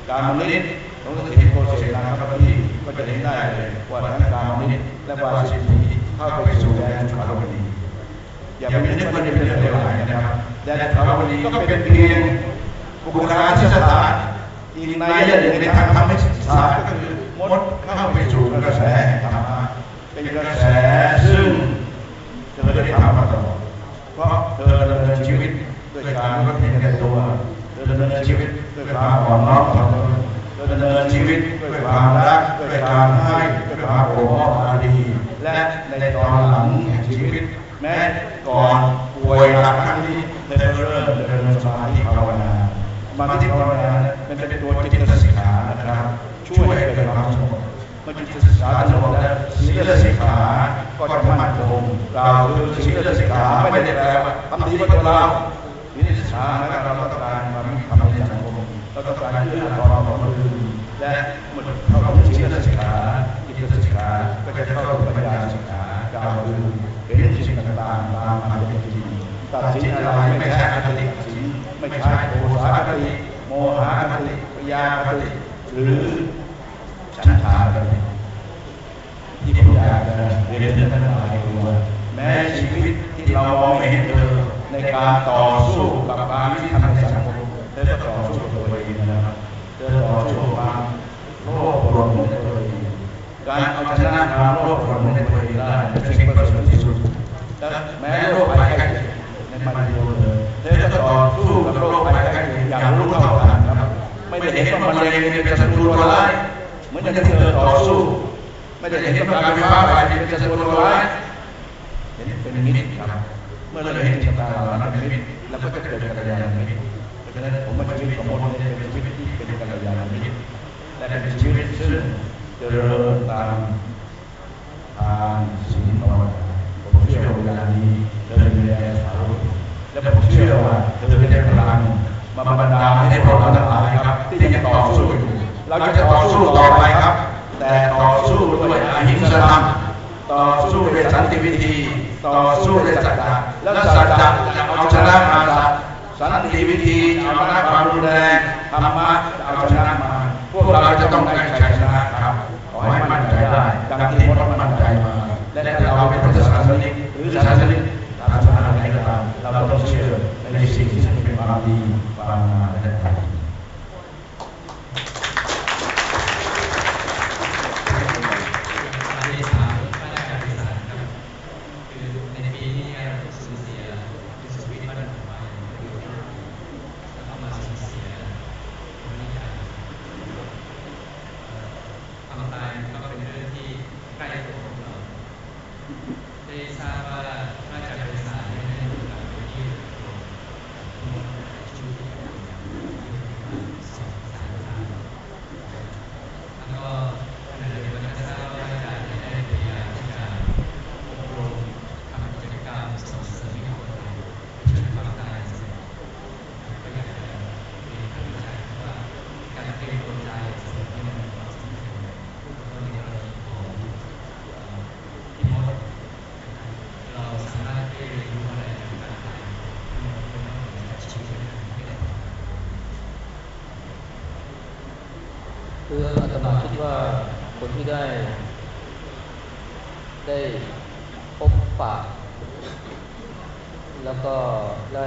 การมนิษฐ์หลวงพ่อเทียนโกเสนะครับที่ก็จะเห็นได้เลยว่าทั้งการมนิษฐ์และวาสินีเข้าไปสู่แดนสุขาวดีอย่าไปนึกว่านี่เป็นเรื่องเลวร้ายนะครับแดนสุขาวดีก็เป็นเพียงบุคลาธิสถานอีกในยะหนึ่งในทางธรรมศึกษาก็คือมดเข้าไปสู่กระแสธรรมะเป็นกระแสซึ่งเธอได้ทำมาตลอดเพราะเธอดำเนินชีวิต ด้วยการลดเห็นแก่ตัวเดำเนินชีวิตด้วยความอ่อนน้อมถ่อมตนเดำเนินชีวิตด้วยความรักด้วยการให้ด้วยความโอ้อ้อมอารีและในตอนหลังแห่งชีวิต แม้ก่อนป่วยหนักครั้งนี้เธอเริ่มเดินสมาธิภาวนาสมาธิภาวนาเป็นเป็นตัวจิตสิกขานะครับ ช่วยให้เกิดความสงบเมื่อจิตศึกษาสงบแล้วศีลสิกขาก็จะมั่นคงกล่าคือศีลสิกขาไม่ได้แปลว่าทำดีเพื่อตัวเรา ศีลสิกขาหมายความเราต้องการความทำในสังคมเราต้องการเพื่อความของคนอื่นและเมื่อเข้าถึงศีลสิกขาจิตสิกขาก็จะเข้าถึงปัญญาสิกขากล่าวคือเห็นสิ่งต่างๆตามความเป็นจริงตัดสินอะไรไม่ใช่อคติตัดสินไม่ใช่โทสาคติโมหะคติปยาคติหรือฉันทาเลยที่ผมอยากจะเรียนท่านทั้งหลายดูว่าแม้ชีวิตที่เรามองไม่เห็นเธอ ในการต่อสู้กับความที่ทำในสังคมเธอก็ต่อสู้กับตัวเองนะครับเธอต่อสู้บความโลภโกรธในตัวเองการเอาชนะความโลภโกรธในตัวเองได้เป็นสิ่งประเสริฐที่สุดแต่แม้โรคภัยไข้เจ็บในมันโยนเลยเธอก็ต่อสู้กับโรคภัยไข้เจ็บอย่างรู้เท่าทันนะครับ ไม่ได้เห็นว่ามะเร็งเป็นศัตรูตัวร้ายเหมือนอย่างที่เธอต่อสู้ ไม่ได้เห็นว่าการไฟฟ้าฝ่ายเป็นศัตรูตัวร้าย ที่ได้ ได้พบปะแล้วก็ได้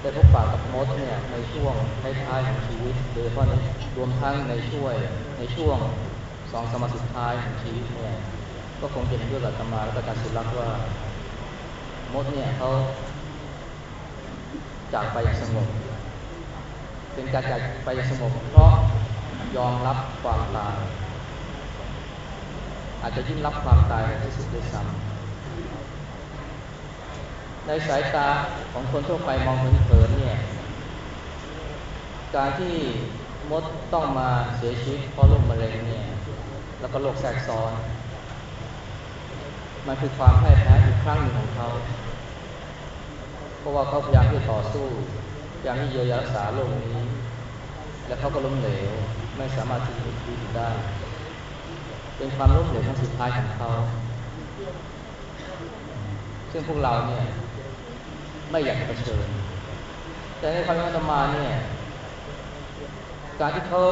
ได้พบปะกับมดเนี่ยในช่วงท้ายๆของชีวิตโดยเฉพาะในรวมทั้งในช่วยในช่วงสองสมวัสุดท้ายของชีวิตเนี่ยก็คงเห็นด้วยกับอาตมาและก็อาจารย์สุรักษ์ว่ามดเนี่ยเขาจากไปอย่างสงบเป็นการจากไปอย่างสงบเพราะ ยอมรับความตาย อาจจะยิ่งรับความตายที่สุดด้วยซ้ำในสายตาของคนทั่วไปมองเผินๆเนี่ย การที่มดต้องมาเสียชีวิตเพราะโรคมะเร็งเนี่ย แล้วก็โรคแทรกซ้อน มันคือความพ่ายแพ้อีกครั้งหนึ่งของเขา เพราะว่าเขาพยายามที่จะต่อสู้พยายามที่จะเยียวยารักษาโรคนี้ แล้วเขาก็ล้มเหลว ไม่สามารถที่จะมีชีวิตอยู่ได้ เป็นความล้มเหลวครั้งสุดท้ายของเขา ซึ่งพวกเราเนี่ยไม่อยากเผชิญ แต่ในความธรรมาเนี่ยการที่เขา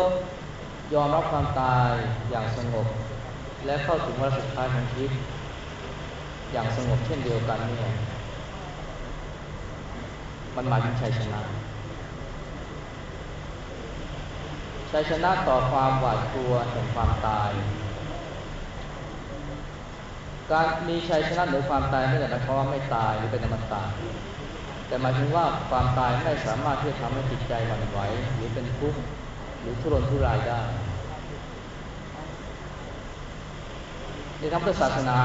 ยอมรับความตายอย่างสงบ และเข้าถึงวาระสุดท้ายของชีวิตอย่างสงบเช่นเดียวกันเนี่ยมันหมายถึงชัยชนะ ชัยชนะต่อความหวาดกลัวแห่งความตาย การมีชัยชนะเหนือความตายไม่ได้หมายความว่าไม่ตายหรือเป็นอมตะแต่หมายถึงว่าความตายไม่สามารถที่จะทำให้จิตใจหวั่นไหวหรือเป็นทุกข์หรือทุรนทุรายได้ในทางพุทธศาสนา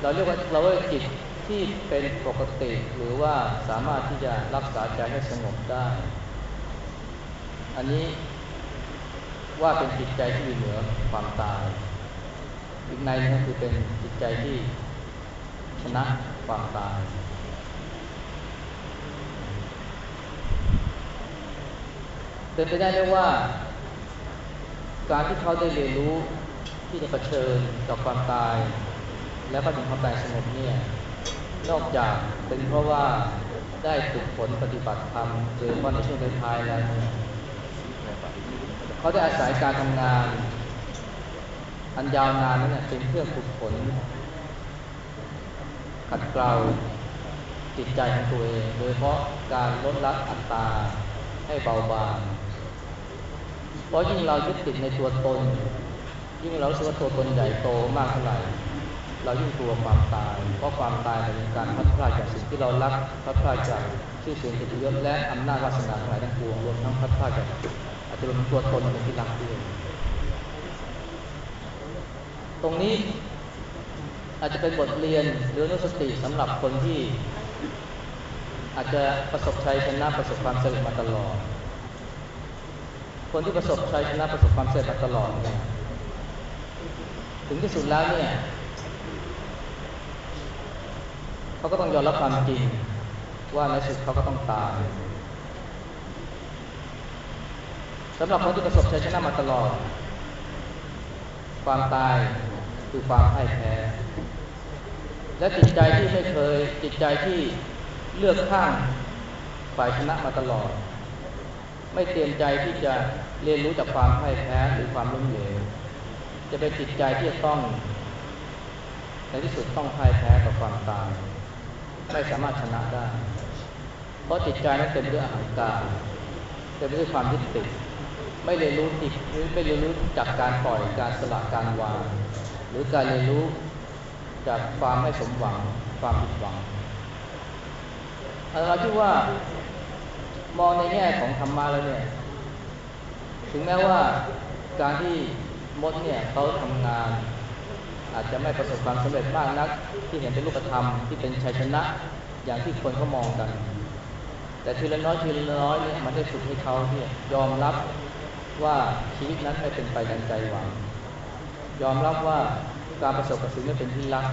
เราเรียกว่าเราเรียกจิตที่เป็นปกติหรือว่าสามารถที่จะรักษาใจให้สงบได้ อันนี้ ว่าเป็นจิตใจที่อยู่เหนือความตาย อีกในนึงก็คือเป็นจิตใจที่ชนะความตาย เป็นไปได้ไหมว่า การที่เขาได้เรียนรู้ที่จะเผชิญกับความตาย และก็ถึงความตายสงบเนี่ยนอกจากเป็นเพราะว่าได้ฝึกฝนปฏิบัติธรรมโดยเฉพาะในช่วงท้ายๆแล้วเนี่ย เขาได้อาศัยการทำงาน อันยาวนานนั้นเป็นเครื่องฝึกฝนขัดเกลาจิตใจของตัวเอง โดยเฉพาะการลดละอัตตาให้เบาบาง เพราะยิ่งเรายึดติดในตัวตน ยิ่งเราสึกว่าตัวตนใหญ่โตมากเท่าไหร่ เรายิ่งกลัวความตาย เพราะความตายเป็นการพัดพลาดจากสิ่งที่เรารักพัดพลาดจากชื่อเสียงเกียรติยศและอำนาจวาสนาทั้งหลายทั้งปวงรวมทั้งพัดพลาดจาก อาจจะรวมตัวตนเป็นที่รักด้วย ตรงนี้อาจจะเป็นบทเรียนหรือนุสติสำหรับคนที่ อาจจะประสบชัยชนะประสบความสำเร็จมาตลอด คนที่ประสบชัยชนะประสบความสำเร็จมาตลอดเนี่ยถึงที่สุดแล้วเนี่ยเขาก็ต้องยอมรับความจริงว่าในสุดเขาก็ต้องตาย สำหรับคนที่ประสบชัยชนะมาตลอด ความตายคือความพ่ายแพ้ และจิตใจที่ไม่เคยจิตใจที่เลือกข้างฝ่ายชนะมาตลอด ไม่เตรียมใจที่จะเรียนรู้จากความพ่ายแพ้หรือความล้มเหลวจะเป็นจิตใจที่จะต้องในที่สุดต้องพ่ายแพ้ต่อความตายไม่สามารถชนะได้ เพราะจิตใจนั้นเต็มด้วยอหังการเต็มด้วยความยึดติด ไม่เรียนรู้จิตไม่เรียนรู้จากการปล่อยการสละการวาง หรือการเรียนรู้จากความไม่สมหวังความผิดหวังเราคิดว่ามองในแง่ของธรรมะแล้วเนี่ย ถึงแม้ว่าการที่มดเนี่ยเขาทำงาน อาจจะไม่ประสบความสำเร็จมากนัก ที่เห็นเป็นรูปธรรมที่เป็นชัยชนะอย่างที่คนเขามองกัน แต่ทีละน้อยทีละน้อยเนี่ยมันได้ฝึกให้เขาเนี่ยยอมรับ ว่าชีวิตนั้นไม่เป็นไปดังใจหวัง ยอมรับว่าการประสบกับสิ่งไม่เป็นที่รัก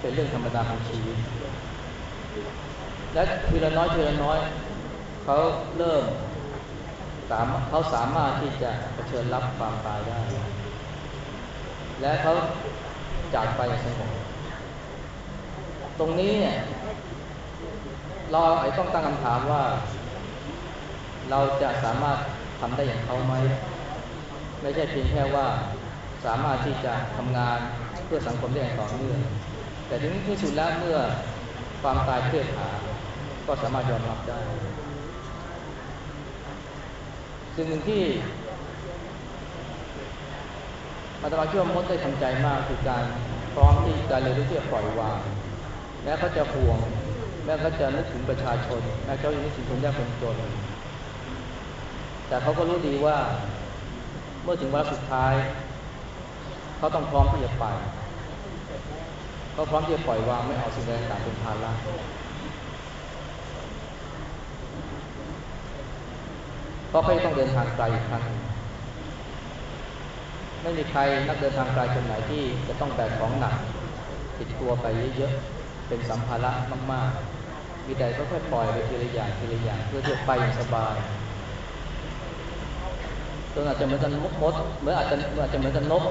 เป็นเรื่องธรรมดาของชีวิต และทีละน้อยทีละน้อย เขาเริ่มสามเขาสามารถที่จะเผชิญรับความตายได้ และเขาจากไปสงบตรงนี้เนี่ยเราไอ้ต้องตั้งคำถามว่า เราจะสามารถ ทำได้อย่างเขาไหมไม่ใช่เพียงแค่ว่าสามารถที่จะทำงานเพื่อสังคมได้อย่างต่อเนื่องแต่ถึงที่สุดแล้วเมื่อความตายเพื่อหาก็สามารถยอมรับได้สิ่งหนึ่งที่อาตมาเชื่อมดได้ทำใจมากคือการพร้อมที่จะเรียนรู้ที่จะปล่อยวางแม้เขาจะห่วงแม้เขาจะนึกถึงประชาชนแม้เขาจะนึกถึงคนยากคนจน แต่เขาก็รู้ดีว่า เมื่อถึงวาระสุดท้าย เขาต้องพร้อมที่จะไปเขาพร้อมที่จะปล่อยวางไม่เอาสิ่งใดต่างเป็นภาระเพราะเขาต้องเดินทางไกลอีกครั้งไม่มีใครนักเดินทางไกลคนไหนที่จะต้องแบกของหนักติดตัวไปเยอะๆเป็นสัมภาระมากๆ มีแต่ค่อยๆปล่อยไปทีละอย่างทีละอย่างเพื่อที่จะไปอย่างสบาย จนอาจจะเหมือนกันมดเหมือนอาจจะอาจจะเหมือนกันนก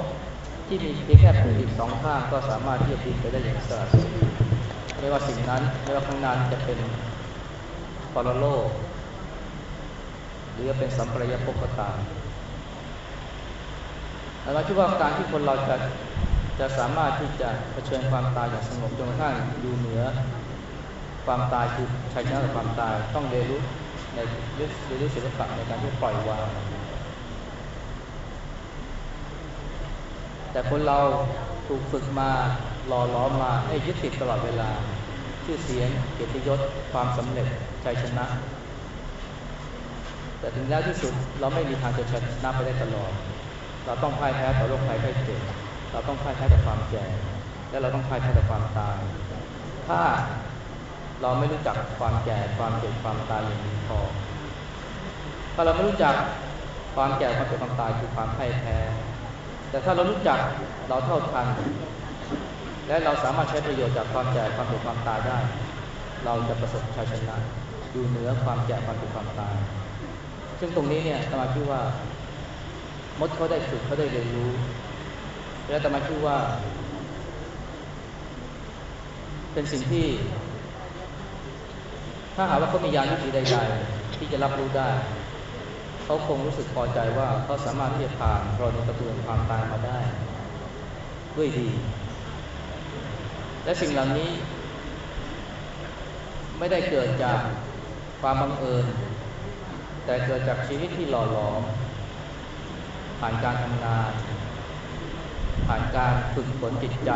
ที่มีเพียงแค่ปีกสองข้างก็สามารถที่จะบินไปได้อย่างสะเสรีไม่ว่าสิ่งนั้นไม่ว่าข้างหน้าจะเป็นปรโลกหรือจะเป็นสัมปรายภพก็ตามอาจาคิดว่าการที่คนเราจะจะสามารถที่จะะเผชิญความตายอย่างสงบจนกระทั่งอยู่เหนือ ความตายคือชัยชนะกับความตายต้องเรียนรู้ในเรียนรู้ศิลปะในการที่ปล่อยวาง แต่คนเราถูกฝึกมาหล่อล้อมมาให้ยึดติดตลอดเวลา ชื่อเสียงเกียรติยศความสำเร็จชัยชนะ แต่ถึงแล้วที่สุดเราไม่มีทางจะชนะไปได้ตลอด เราต้องพ่ายแพ้ต่อโรคภัยไข้เจ็บเราต้องพ่ายแพ้ต่อความแก่ และเราต้องพ่ายแพ้ต่อความตาย ถ้าเราไม่รู้จักความแก่ความเจ็บความตายอย่างดีพอถ้าเราไม่รู้จักความแก่ความเจ็บความตายคือความพ่ายแพ้ แต่ถ้าเรารู้จักเราเท่าทัน และเราสามารถใช้ประโยชน์จากความแก่ความเจ็บความตายได้ เราจะประสบชัยชนะอยู่เหนือความแก่ความเจ็บความตาย ซึ่งตรงนี้เนี่ยสมาคิดว่ามดเขาได้ฝึกเขาได้เรียนรู้ และตมาคิดว่า เป็นสิ่งที่ ถ้าหากว่าเขามียานวิธีใดๆที่จะรับรู้ได้ เขาคงรู้สึกพอใจว่าเขาสามารถที่จะผ่านรอนประตูความตายมาได้ ด้วยดี และสิ่งเหล่านี้ ไม่ได้เกิดจากความบังเอิญ แต่เกิดจากชีวิตที่หล่อหลอมผ่านการทำงาน ผ่านการฝึกฝนจิตใจ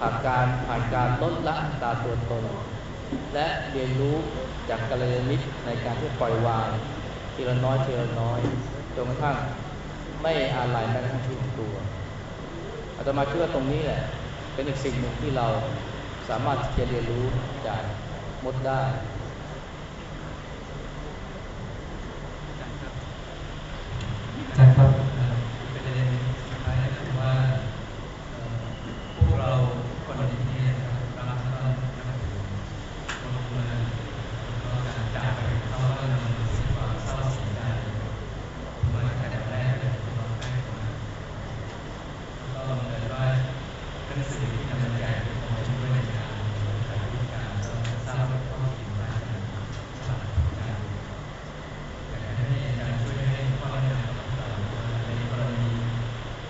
ผ่านการผ่านการลดละตาตัวตน และเรียนรู้จากกัลยาณมิตรในการที่ปล่อยวาง ทีละน้อยทีละน้อยจนกระทั่งไม่อาลัยแม้กระทั่งชีวิตตัวอาตมาเชื่อตรงนี้แหละ เป็นอีกสิ่งหนึ่งที่เราสามารถจะเรียนรู้จากมดได้ อาจารย์ครับเอ่อประเด็นสุดท้ายก็คือว่าเอ่อพวกเราคนที่นี่นะครับรักแล้วก็นับถือคนเมืองแล้วก็การจากไปของเขาก็นำมาซึ่งความเศร้าเสียใจผมมาตั้งแต่แรกเลยผมร้องไห้ออกมาก็บังเอิญว่าหนังสือที่นำมาแจกเป็นของช่วยในการถ่ายรูปการก็ทราบว่าต้องถึงมาจากสถานการณ์ อยากให้อาจารย์ช่วยให้ข้อแนะนำกับพวกเราว่าในกรณี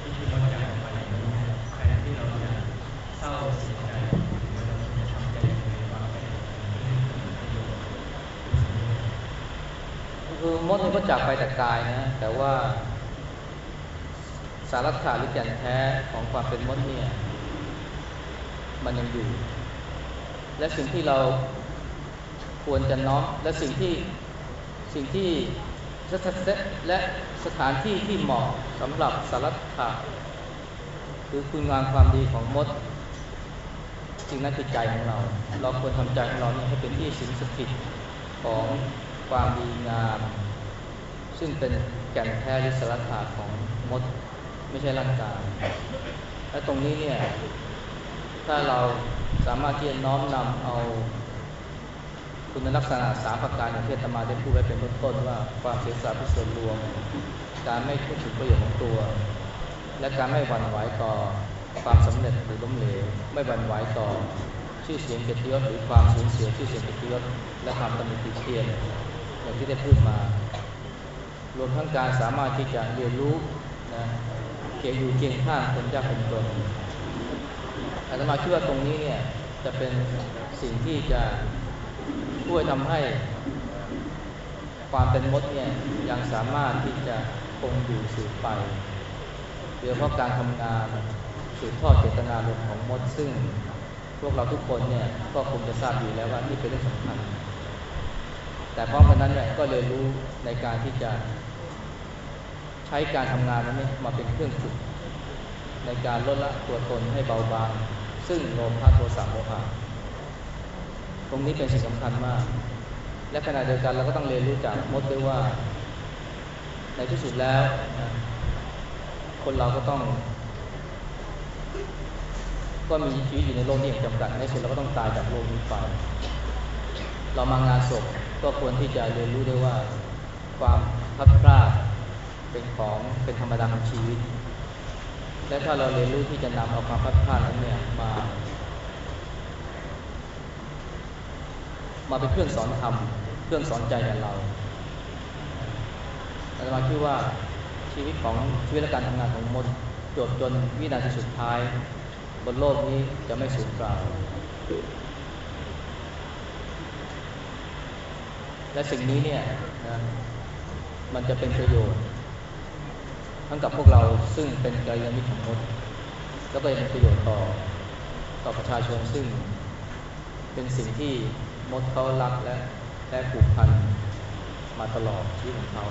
ที่ที่เราจากไปเนี่ยแทนที่เราจะเศร้าเสียใจหรือเราจะทำใจในความเป็นเรื่องประโยชน์ คือมดเนี่ยก็จากไปแต่กายนะ แต่ว่า สารัขาหรือแก่นแท้ของความเป็นมดเนี่ย มันยังอยู่ และสิ่งที่เราควรจะน้อมและสิ่งที่สิ่งที่และสถานที่ที่เหมาะสำหรับสารัขาคือคุณงามความดีของมดสิ่งนั้นคือใจของเรา เราควรทำใจของเราเนี่ยให้เป็นที่สิงสถิตของความดีงาม ซึ่งเป็นแก่นแท้หรือสาระขาของมดไม่ใช่ร่างกาย และตรงนี้เนี่ย ถ้าเราสามารถที่จะน้อมนำเอาคุณลักษณะสามประการอย่างที่อาตมาได้พูดไว้เป็นเบื้องต้นว่าความเสียสละเพื่อส่วนรวม การไม่พูดถึงประโยชน์ของตัว และการไม่หวั่นไหวต่อความสำเร็จหรือล้มเหลวไม่หวั่นไหวต่อชื่อเสียงเกียรติยศหรือความสูญเสียชื่อเสียงเกียรติยศและความตำหนิติเตียนอย่างที่ได้พูดมา รวมทั้งการสามารถที่จะเรียนรู้นะเกี่ยวอยู่เคียงข้างคนยากคนจนอาตมาเชื่อว่าตรงนี้เนี่ยจะเป็นสิ่งที่จะช่วยทำให้ความเป็นมดเนี่ยยังสามารถที่จะคงอยู่สืบไปโดยเฉพาะการทำงานสืบทอดเจตนารมณ์ของมดซึ่ง พวกเราทุกคนเนี่ยก็คงจะทราบอยู่แล้วว่านี่เป็นเรื่องสำคัญ แต่พร้อมกันนั้นเนี่ยก็เรียนรู้ในการที่จะ ใช้การทำงานนั้นมาเป็นเครื่องฝึกในการลดละตัวตนให้เบาบางซึ่งโลภะโทสะโมหะตรงนี้เป็นสิ่งสำคัญมาก และขณะเดียวกันเราก็ต้องเรียนรู้จากมดด้วยว่า ในที่สุดแล้ว คนเราก็ต้อง ก็มีชีวิตอยู่ในโลกนี้อย่างจำกัดในที่สุดเราก็ต้องตายจากโลกนี้ไปเรามางานศพก็ควรที่จะเรียนรู้ด้วยว่า ความพลัดพราก เป็นของเป็นธรรมดาของชีวิต และถ้าเราเรียนรู้ที่จะนำเอาความพัดพลาดนั้นเนี่ยมา มาเป็นเครื่องสอนธรรมเครื่องสอนใจแก่เราอาตมาคิดว่าชีวิตของชีวิตและการทำงานของมดจบจนวินาทีสุดท้าย บนโลกนี้จะไม่สูญเปล่าและสิ่งนี้เนี่ยนะมันจะเป็นประโยชน์ ทั้งกับพวกเราซึ่งเป็นกัยมิตรของมดแล้วก็ยังเป็นประโยชน์ต่อต่อประชาชนซึ่ง เป็นสิ่งที่มดเขารักและและผูกพันมาตลอดชีวิตของเขา